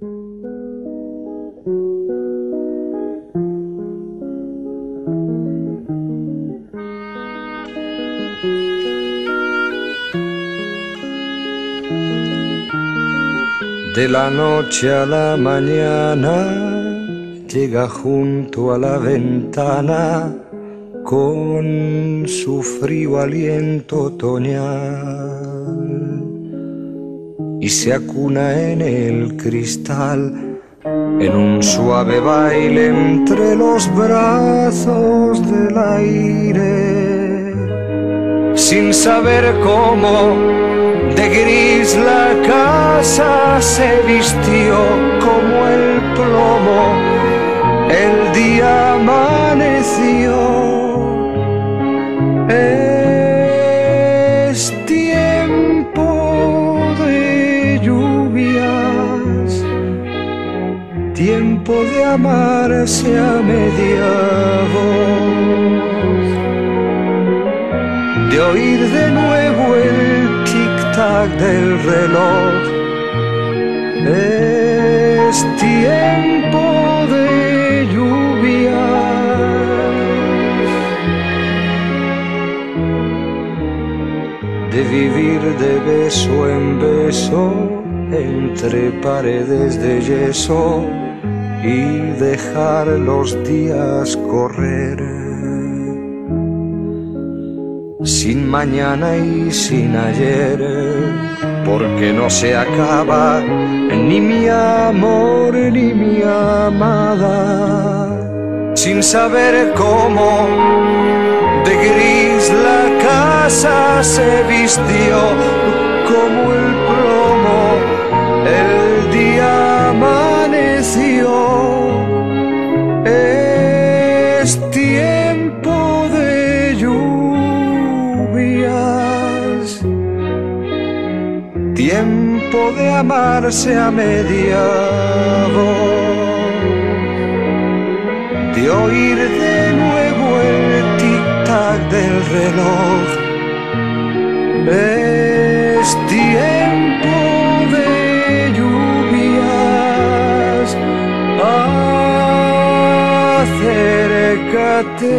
De la noche a la mañana llega junto a la ventana con su frío aliento otoñal y se acuna en el cristal en un suave baile entre los brazos del aire sin saber cómo de gris la casa se vistió como el plomo, el día amaneció. Es tiempo de amarse a media voz, de oír de nuevo el del reloj. Es tiempo de lluvia. De vivir de beso en beso entre paredes de yeso y dejar los días correr. Sin mañana y sin ayer, porque no se acaba ni mi amor ni mi amada, sin saber cómo de gris la casa se vistió como el tiempo de amarse a media voz, de oír de nuevo el tic-tac del reloj. Es tiempo de lluvias, acércate,